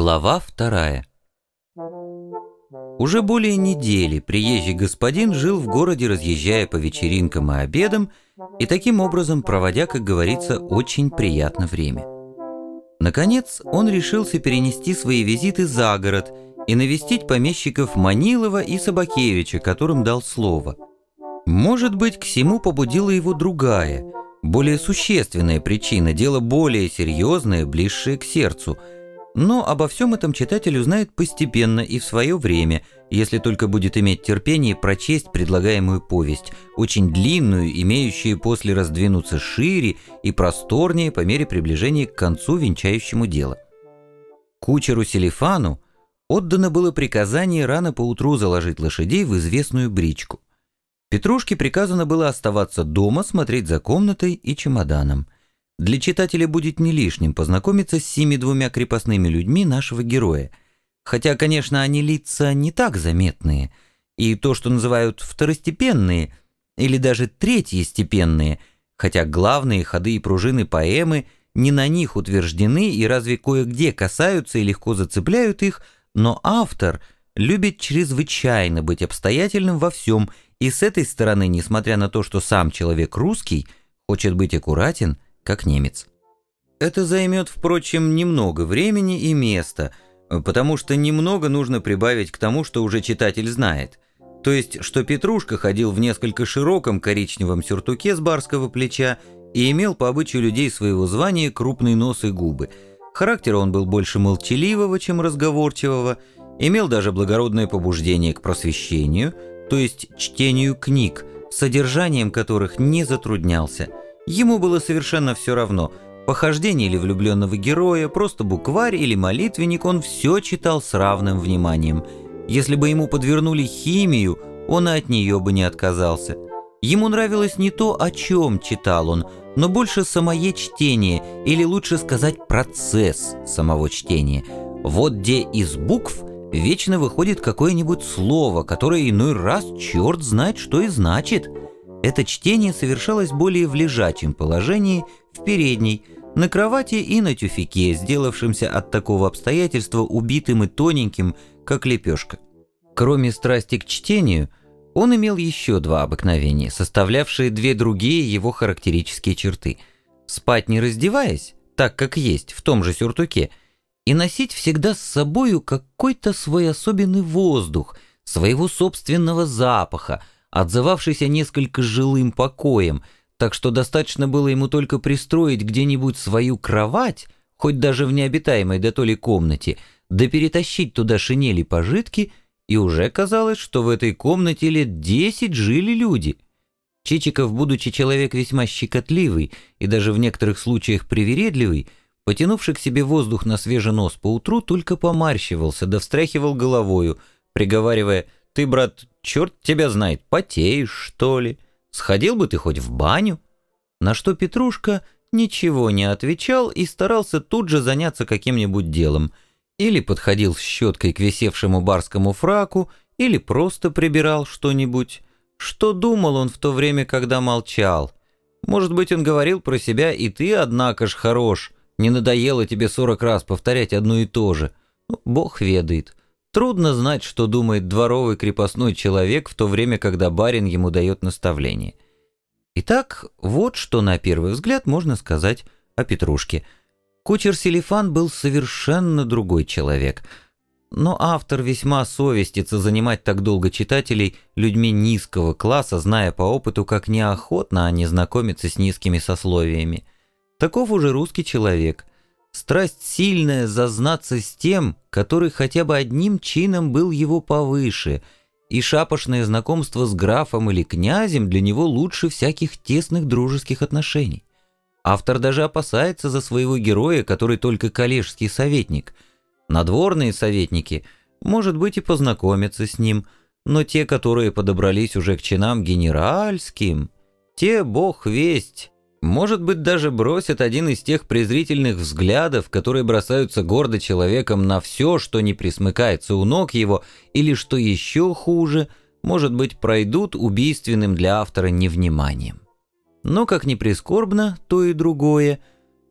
Глава вторая Уже более недели приезжий господин жил в городе, разъезжая по вечеринкам и обедам, и таким образом проводя, как говорится, очень приятно время. Наконец, он решился перенести свои визиты за город и навестить помещиков Манилова и Собакевича, которым дал слово. Может быть, к всему побудила его другая, более существенная причина, дело более серьезное, близшее к сердцу – но обо всем этом читатель узнает постепенно и в свое время, если только будет иметь терпение прочесть предлагаемую повесть, очень длинную, имеющую после раздвинуться шире и просторнее по мере приближения к концу венчающему дело. Кучеру Селифану отдано было приказание рано поутру заложить лошадей в известную бричку. Петрушке приказано было оставаться дома, смотреть за комнатой и чемоданом – для читателя будет не лишним познакомиться с семи двумя крепостными людьми нашего героя. Хотя, конечно, они лица не так заметные, и то, что называют второстепенные или даже третьестепенные, хотя главные ходы и пружины поэмы не на них утверждены и разве кое-где касаются и легко зацепляют их, но автор любит чрезвычайно быть обстоятельным во всем, и с этой стороны, несмотря на то, что сам человек русский, хочет быть аккуратен – как немец. Это займет, впрочем, немного времени и места, потому что немного нужно прибавить к тому, что уже читатель знает. То есть, что Петрушка ходил в несколько широком коричневом сюртуке с барского плеча и имел по обычаю людей своего звания крупный нос и губы. Характера он был больше молчаливого, чем разговорчивого, имел даже благородное побуждение к просвещению, то есть чтению книг, содержанием которых не затруднялся – Ему было совершенно все равно, похождение или влюбленного героя, просто букварь или молитвенник, он все читал с равным вниманием. Если бы ему подвернули химию, он от нее бы не отказался. Ему нравилось не то, о чем читал он, но больше самое чтение, или лучше сказать процесс самого чтения. Вот где из букв вечно выходит какое-нибудь слово, которое иной раз черт знает, что и значит – это чтение совершалось более в лежачем положении, в передней, на кровати и на тюфике, сделавшемся от такого обстоятельства убитым и тоненьким, как лепешка. Кроме страсти к чтению, он имел еще два обыкновения, составлявшие две другие его характерические черты. Спать не раздеваясь, так как есть, в том же сюртуке, и носить всегда с собою какой-то свой особенный воздух, своего собственного запаха, отзывавшийся несколько жилым покоем, так что достаточно было ему только пристроить где-нибудь свою кровать, хоть даже в необитаемой да то ли комнате, да перетащить туда шинели пожитки, и уже казалось, что в этой комнате лет десять жили люди. Чичиков, будучи человек весьма щекотливый и даже в некоторых случаях привередливый, потянувший к себе воздух на свежий нос поутру, только помарщивался да встряхивал головою, приговаривая «Ты, брат, черт тебя знает, потеешь, что ли? Сходил бы ты хоть в баню?» На что Петрушка ничего не отвечал и старался тут же заняться каким-нибудь делом. Или подходил с щеткой к висевшему барскому фраку, или просто прибирал что-нибудь. Что думал он в то время, когда молчал? Может быть, он говорил про себя, и ты, однако ж, хорош. Не надоело тебе сорок раз повторять одно и то же. Ну, бог ведает. Трудно знать, что думает дворовый крепостной человек в то время, когда барин ему дает наставление. Итак, вот что на первый взгляд можно сказать о Петрушке. Кучер Селифан был совершенно другой человек. Но автор весьма совестится занимать так долго читателей людьми низкого класса, зная по опыту, как неохотно они знакомятся с низкими сословиями. Таков уже русский человек. Страсть сильная зазнаться с тем, который хотя бы одним чином был его повыше, и шапошное знакомство с графом или князем для него лучше всяких тесных дружеских отношений. Автор даже опасается за своего героя, который только коллежский советник. Надворные советники, может быть, и познакомятся с ним, но те, которые подобрались уже к чинам генеральским, те, бог весть, может быть, даже бросят один из тех презрительных взглядов, которые бросаются гордо человеком на все, что не присмыкается у ног его, или, что еще хуже, может быть, пройдут убийственным для автора невниманием. Но, как ни прискорбно, то и другое,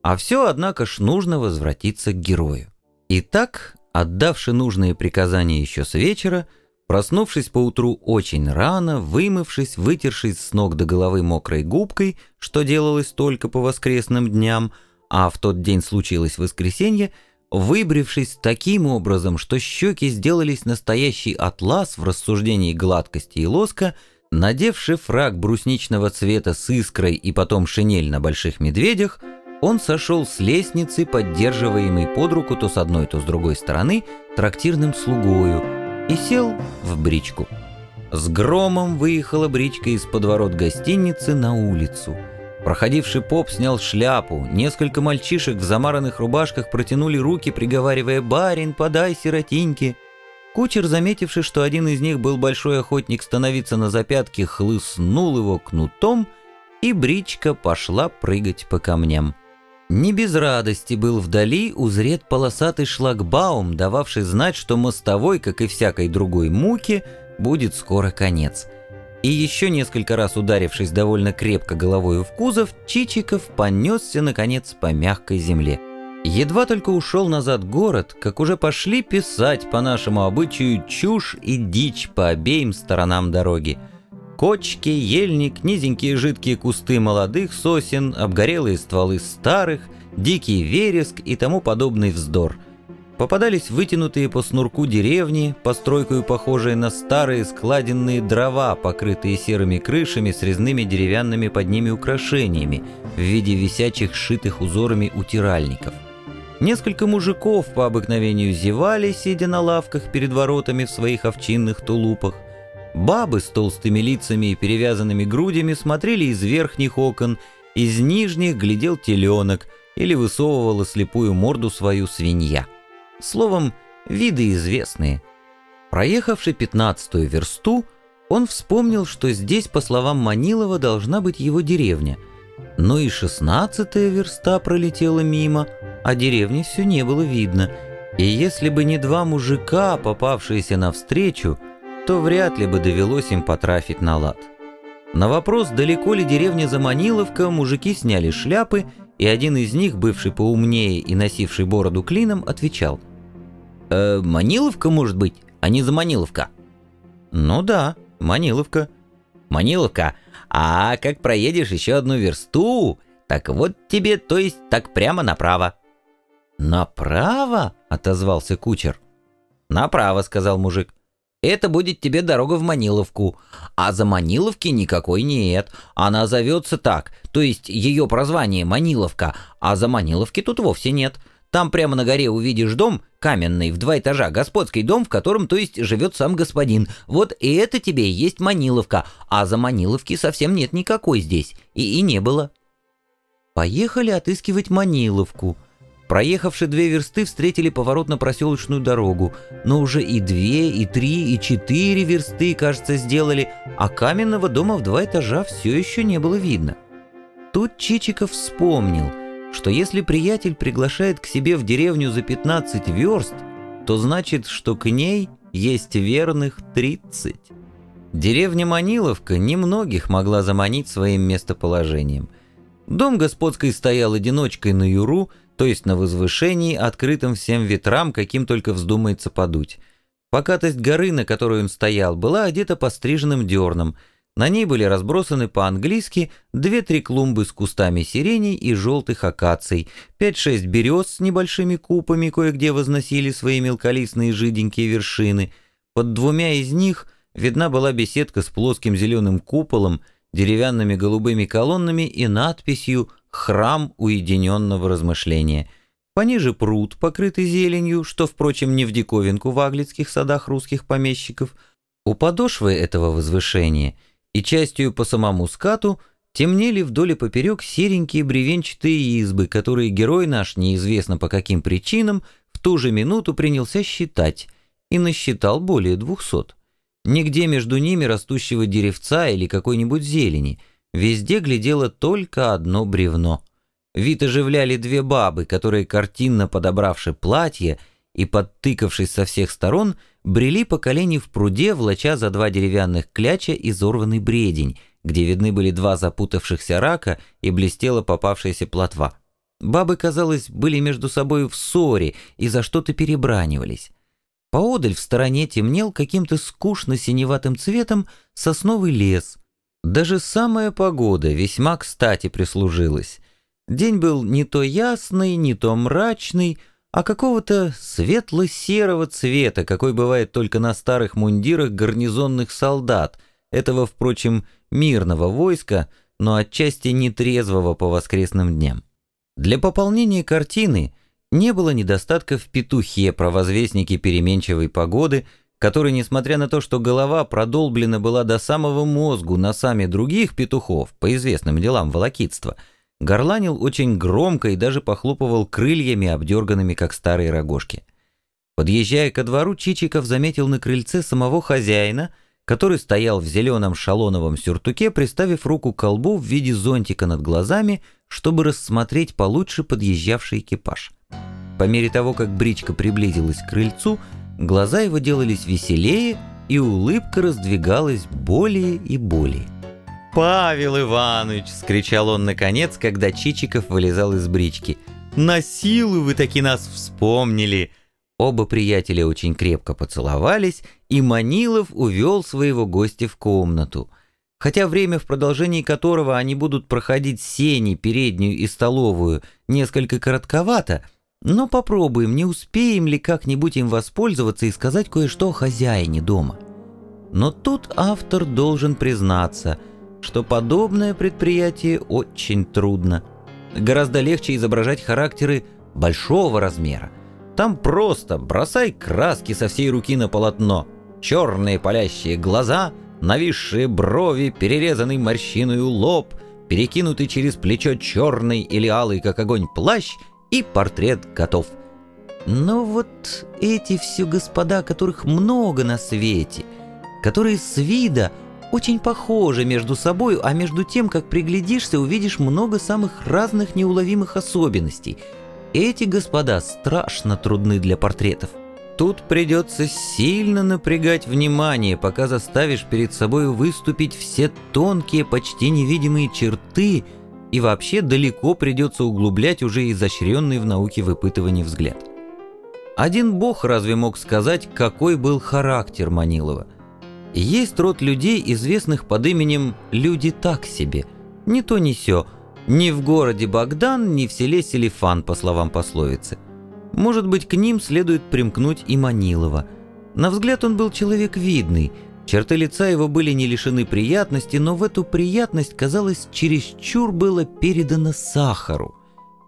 а все, однако ж, нужно возвратиться к герою. Итак, Отдавши нужные приказания еще с вечера, проснувшись поутру очень рано, вымывшись, вытершись с ног до головы мокрой губкой, что делалось только по воскресным дням, а в тот день случилось воскресенье, выбрившись таким образом, что щеки сделались настоящий атлас в рассуждении гладкости и лоска, надевши фраг брусничного цвета с искрой и потом шинель на больших медведях, он сошел с лестницы, поддерживаемый под руку то с одной, то с другой стороны трактирным слугою, и сел в бричку. С громом выехала бричка из подворот гостиницы на улицу. Проходивший поп снял шляпу, несколько мальчишек в замаранных рубашках протянули руки, приговаривая «Барин, подай сиротиньки!» Кучер, заметивший, что один из них был большой охотник становиться на запятки, хлыстнул его кнутом, и бричка пошла прыгать по камням. Не без радости был вдали узрет полосатый шлагбаум, дававший знать, что мостовой, как и всякой другой муки, будет скоро конец. И еще несколько раз ударившись довольно крепко головою в кузов, Чичиков понесся, наконец, по мягкой земле. Едва только ушел назад город, как уже пошли писать по нашему обычаю чушь и дичь по обеим сторонам дороги – Кочки, ельник, низенькие жидкие кусты молодых сосен, обгорелые стволы старых, дикий вереск и тому подобный вздор. Попадались вытянутые по снурку деревни, постройкою похожие на старые складенные дрова, покрытые серыми крышами с резными деревянными под ними украшениями в виде висячих шитых узорами утиральников. Несколько мужиков по обыкновению зевали, сидя на лавках перед воротами в своих овчинных тулупах. Бабы с толстыми лицами и перевязанными грудями смотрели из верхних окон, из нижних глядел теленок или высовывала слепую морду свою свинья. Словом, виды известные. Проехавши пятнадцатую версту, он вспомнил, что здесь, по словам Манилова, должна быть его деревня. Но и шестнадцатая верста пролетела мимо, а деревни все не было видно. И если бы не два мужика, попавшиеся навстречу, то вряд ли бы довелось им потрафить на лад. На вопрос, далеко ли деревня Заманиловка, мужики сняли шляпы, и один из них, бывший поумнее и носивший бороду клином, отвечал. «Э, «Маниловка, может быть, а не Заманиловка?» «Ну да, Маниловка». «Маниловка, а как проедешь еще одну версту, так вот тебе, то есть так прямо направо». «Направо?» — отозвался кучер. «Направо», — сказал мужик. Это будет тебе дорога в Маниловку. А за Маниловки никакой нет. Она зовется так, то есть ее прозвание Маниловка, а за Маниловки тут вовсе нет. Там прямо на горе увидишь дом, каменный, в два этажа, господский дом, в котором, то есть, живет сам господин. Вот и это тебе и есть Маниловка, а за Маниловки совсем нет никакой здесь, и, и не было. Поехали отыскивать Маниловку. Проехавши две версты, встретили поворот на проселочную дорогу, но уже и две, и три, и четыре версты, кажется, сделали, а каменного дома в два этажа все еще не было видно. Тут Чичиков вспомнил, что если приятель приглашает к себе в деревню за 15 верст, то значит, что к ней есть верных 30. Деревня Маниловка немногих могла заманить своим местоположением. Дом господской стоял одиночкой на юру, то есть на возвышении, открытом всем ветрам, каким только вздумается подуть. Покатость горы, на которой он стоял, была одета постриженным дерном. На ней были разбросаны по-английски две-три клумбы с кустами сиреней и желтых акаций, пять-шесть берез с небольшими купами кое-где возносили свои мелколистные жиденькие вершины. Под двумя из них видна была беседка с плоским зеленым куполом, деревянными голубыми колоннами и надписью храм уединенного размышления. Пониже пруд, покрытый зеленью, что, впрочем, не в диковинку в аглицких садах русских помещиков. У подошвы этого возвышения и частью по самому скату темнели вдоль и поперек серенькие бревенчатые избы, которые герой наш, неизвестно по каким причинам, в ту же минуту принялся считать, и насчитал более двухсот. Нигде между ними растущего деревца или какой-нибудь зелени – Везде глядело только одно бревно. Вид оживляли две бабы, которые, картинно подобравши платье и подтыкавшись со всех сторон, брели по колени в пруде, влача за два деревянных кляча изорванный бредень, где видны были два запутавшихся рака и блестела попавшаяся плотва. Бабы, казалось, были между собой в ссоре и за что-то перебранивались. Поодаль в стороне темнел каким-то скучно-синеватым цветом сосновый лес. Даже самая погода весьма кстати прислужилась. День был не то ясный, не то мрачный, а какого-то светло-серого цвета, какой бывает только на старых мундирах гарнизонных солдат, этого, впрочем, мирного войска, но отчасти нетрезвого по воскресным дням. Для пополнения картины не было недостатка в петухе, провозвестнике переменчивой погоды, который, несмотря на то, что голова продолблена была до самого мозгу носами других петухов по известным делам волокитства, горланил очень громко и даже похлопывал крыльями, обдерганными, как старые рогожки. Подъезжая ко двору, Чичиков заметил на крыльце самого хозяина — который стоял в зеленом шалоновом сюртуке, приставив руку к колбу в виде зонтика над глазами, чтобы рассмотреть получше подъезжавший экипаж. По мере того, как бричка приблизилась к крыльцу, глаза его делались веселее, и улыбка раздвигалась более и более. «Павел Иванович!» — скричал он наконец, когда Чичиков вылезал из брички. «На силу вы таки нас вспомнили! Оба приятеля очень крепко поцеловались, и Манилов увел своего гостя в комнату. Хотя время, в продолжении которого они будут проходить сени, переднюю и столовую, несколько коротковато, но попробуем, не успеем ли как-нибудь им воспользоваться и сказать кое-что о хозяине дома. Но тут автор должен признаться, что подобное предприятие очень трудно. Гораздо легче изображать характеры большого размера, там просто бросай краски со всей руки на полотно. Черные палящие глаза, нависшие брови, перерезанный морщиной лоб, перекинутый через плечо черный или алый, как огонь, плащ, и портрет готов. Но вот эти все господа, которых много на свете, которые с вида очень похожи между собой, а между тем, как приглядишься, увидишь много самых разных неуловимых особенностей — эти господа страшно трудны для портретов. Тут придется сильно напрягать внимание, пока заставишь перед собой выступить все тонкие, почти невидимые черты, и вообще далеко придется углублять уже изощренный в науке выпытываний взгляд. Один бог разве мог сказать, какой был характер Манилова? Есть род людей, известных под именем «люди так себе», не то не сё – ни в городе Богдан, ни в селе Селифан, по словам пословицы. Может быть, к ним следует примкнуть и Манилова. На взгляд он был человек видный, черты лица его были не лишены приятности, но в эту приятность, казалось, чересчур было передано сахару.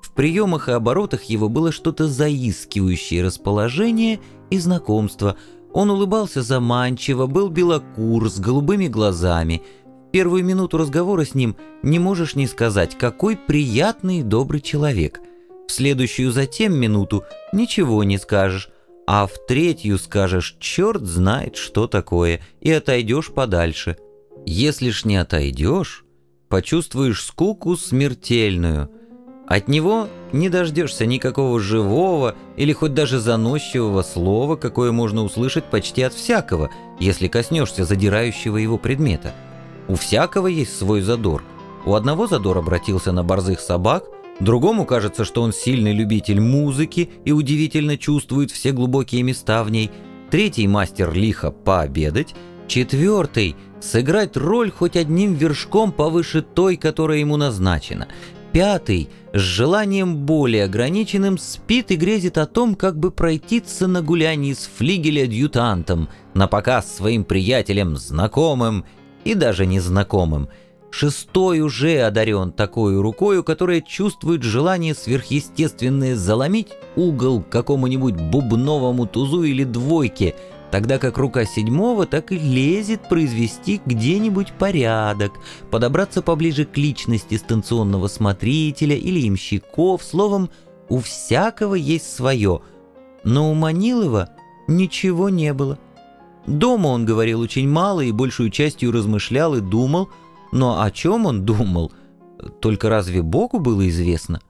В приемах и оборотах его было что-то заискивающее расположение и знакомство. Он улыбался заманчиво, был белокур, с голубыми глазами – Первую минуту разговора с ним не можешь не сказать, какой приятный и добрый человек. В следующую затем минуту ничего не скажешь, а в третью скажешь «черт знает, что такое» и отойдешь подальше. Если ж не отойдешь, почувствуешь скуку смертельную. От него не дождешься никакого живого или хоть даже заносчивого слова, какое можно услышать почти от всякого, если коснешься задирающего его предмета. У всякого есть свой задор. У одного задор обратился на борзых собак, другому кажется, что он сильный любитель музыки и удивительно чувствует все глубокие места в ней, третий мастер лихо пообедать, четвертый — сыграть роль хоть одним вершком повыше той, которая ему назначена, пятый — с желанием более ограниченным спит и грезит о том, как бы пройтиться на гулянии с флигеля-адъютантом, на показ своим приятелям, знакомым — и даже незнакомым. Шестой уже одарен такой рукою, которая чувствует желание сверхъестественное заломить угол какому-нибудь бубновому тузу или двойке, тогда как рука седьмого так и лезет произвести где-нибудь порядок, подобраться поближе к личности станционного смотрителя или имщиков, словом, у всякого есть свое, но у Манилова ничего не было. Дома он говорил очень мало и большую частью размышлял и думал, но о чем он думал, только разве Богу было известно?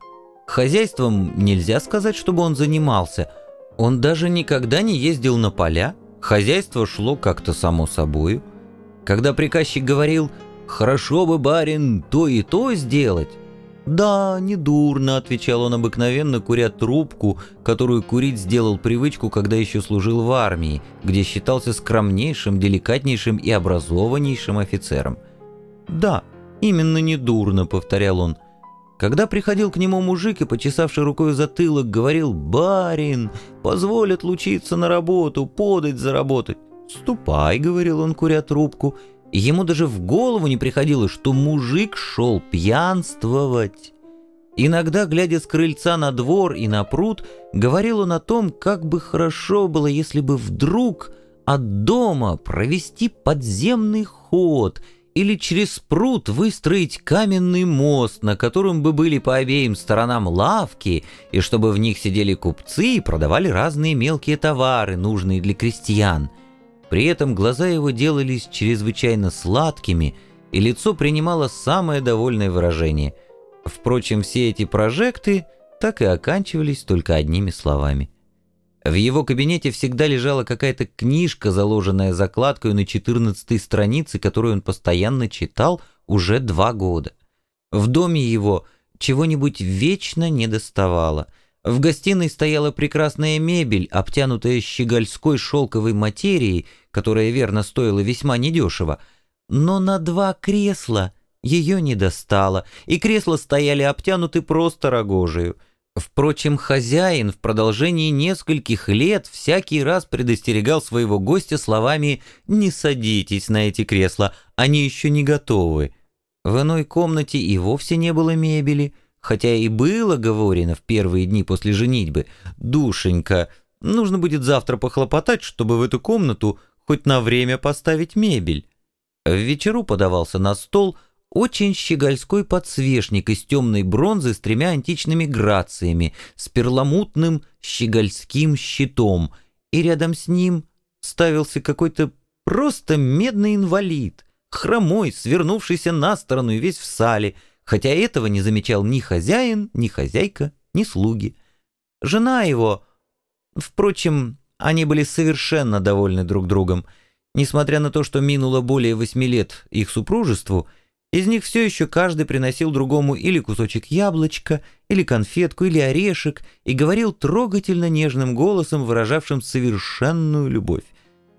Хозяйством нельзя сказать, чтобы он занимался. Он даже никогда не ездил на поля, хозяйство шло как-то само собою. Когда приказчик говорил «Хорошо бы, барин, то и то сделать», «Да, недурно», — отвечал он обыкновенно, куря трубку, которую курить сделал привычку, когда еще служил в армии, где считался скромнейшим, деликатнейшим и образованнейшим офицером. «Да, именно недурно», — повторял он. Когда приходил к нему мужик и, почесавший рукой затылок, говорил «Барин, позволь отлучиться на работу, подать заработать». «Ступай», — говорил он, куря трубку, — и ему даже в голову не приходило, что мужик шел пьянствовать. Иногда, глядя с крыльца на двор и на пруд, говорил он о том, как бы хорошо было, если бы вдруг от дома провести подземный ход или через пруд выстроить каменный мост, на котором бы были по обеим сторонам лавки, и чтобы в них сидели купцы и продавали разные мелкие товары, нужные для крестьян – при этом глаза его делались чрезвычайно сладкими, и лицо принимало самое довольное выражение. Впрочем, все эти прожекты так и оканчивались только одними словами. В его кабинете всегда лежала какая-то книжка, заложенная закладкой на 14 странице, которую он постоянно читал уже два года. В доме его чего-нибудь вечно не доставало – в гостиной стояла прекрасная мебель, обтянутая щегольской шелковой материей, которая, верно, стоила весьма недешево. Но на два кресла ее не достало, и кресла стояли обтянуты просто рогожею. Впрочем, хозяин в продолжении нескольких лет всякий раз предостерегал своего гостя словами «Не садитесь на эти кресла, они еще не готовы». В иной комнате и вовсе не было мебели — Хотя и было говорено в первые дни после женитьбы, «Душенька, нужно будет завтра похлопотать, чтобы в эту комнату хоть на время поставить мебель». В вечеру подавался на стол очень щегольской подсвечник из темной бронзы с тремя античными грациями, с перламутным щегольским щитом, и рядом с ним ставился какой-то просто медный инвалид, хромой, свернувшийся на сторону и весь в сале, хотя этого не замечал ни хозяин, ни хозяйка, ни слуги. Жена его... Впрочем, они были совершенно довольны друг другом. Несмотря на то, что минуло более восьми лет их супружеству, из них все еще каждый приносил другому или кусочек яблочка, или конфетку, или орешек, и говорил трогательно нежным голосом, выражавшим совершенную любовь.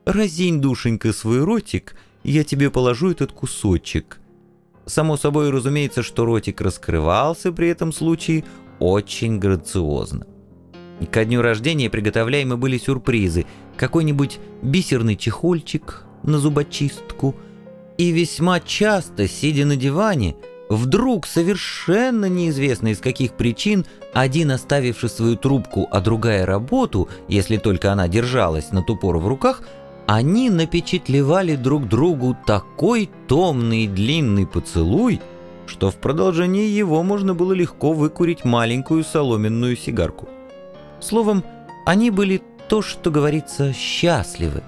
«Разинь, душенька, свой ротик, я тебе положу этот кусочек». Само собой разумеется, что ротик раскрывался при этом случае очень грациозно. Ко дню рождения приготовляемы были сюрпризы, какой-нибудь бисерный чехольчик на зубочистку, и весьма часто, сидя на диване, вдруг совершенно неизвестно из каких причин, один оставивший свою трубку, а другая работу, если только она держалась на ту пору в руках – они напечатлевали друг другу такой томный длинный поцелуй, что в продолжении его можно было легко выкурить маленькую соломенную сигарку. Словом, они были то, что говорится, счастливы.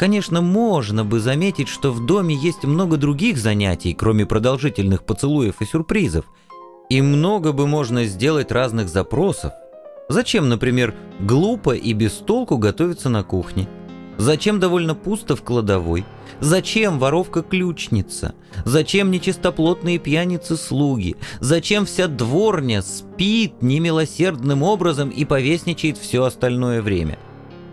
Конечно, можно бы заметить, что в доме есть много других занятий, кроме продолжительных поцелуев и сюрпризов, и много бы можно сделать разных запросов. Зачем, например, глупо и без толку готовиться на кухне? Зачем довольно пусто в кладовой? Зачем воровка-ключница? Зачем нечистоплотные пьяницы-слуги? Зачем вся дворня спит немилосердным образом и повесничает все остальное время?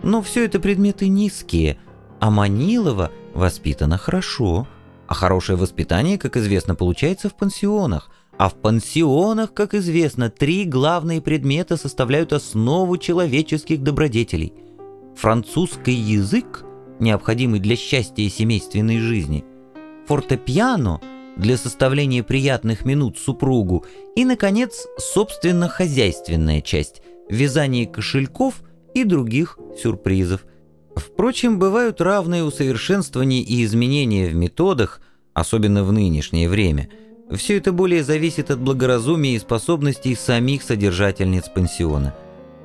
Но все это предметы низкие, а Манилова воспитана хорошо. А хорошее воспитание, как известно, получается в пансионах. А в пансионах, как известно, три главные предмета составляют основу человеческих добродетелей – французский язык, необходимый для счастья и семейственной жизни, фортепиано для составления приятных минут супругу и, наконец, собственно хозяйственная часть – вязание кошельков и других сюрпризов. Впрочем, бывают равные усовершенствования и изменения в методах, особенно в нынешнее время. Все это более зависит от благоразумия и способностей самих содержательниц пансиона –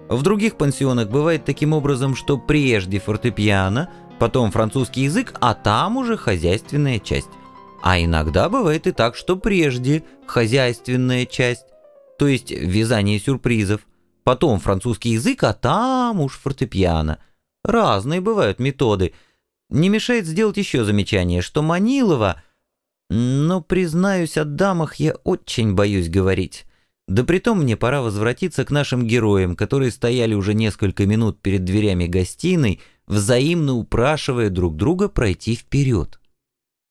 в других пансионах бывает таким образом, что прежде фортепиано, потом французский язык, а там уже хозяйственная часть. А иногда бывает и так, что прежде хозяйственная часть, то есть вязание сюрпризов, потом французский язык, а там уж фортепиано. Разные бывают методы. Не мешает сделать еще замечание, что Манилова... Но, признаюсь, о дамах я очень боюсь говорить. Да притом мне пора возвратиться к нашим героям, которые стояли уже несколько минут перед дверями гостиной, взаимно упрашивая друг друга пройти вперед.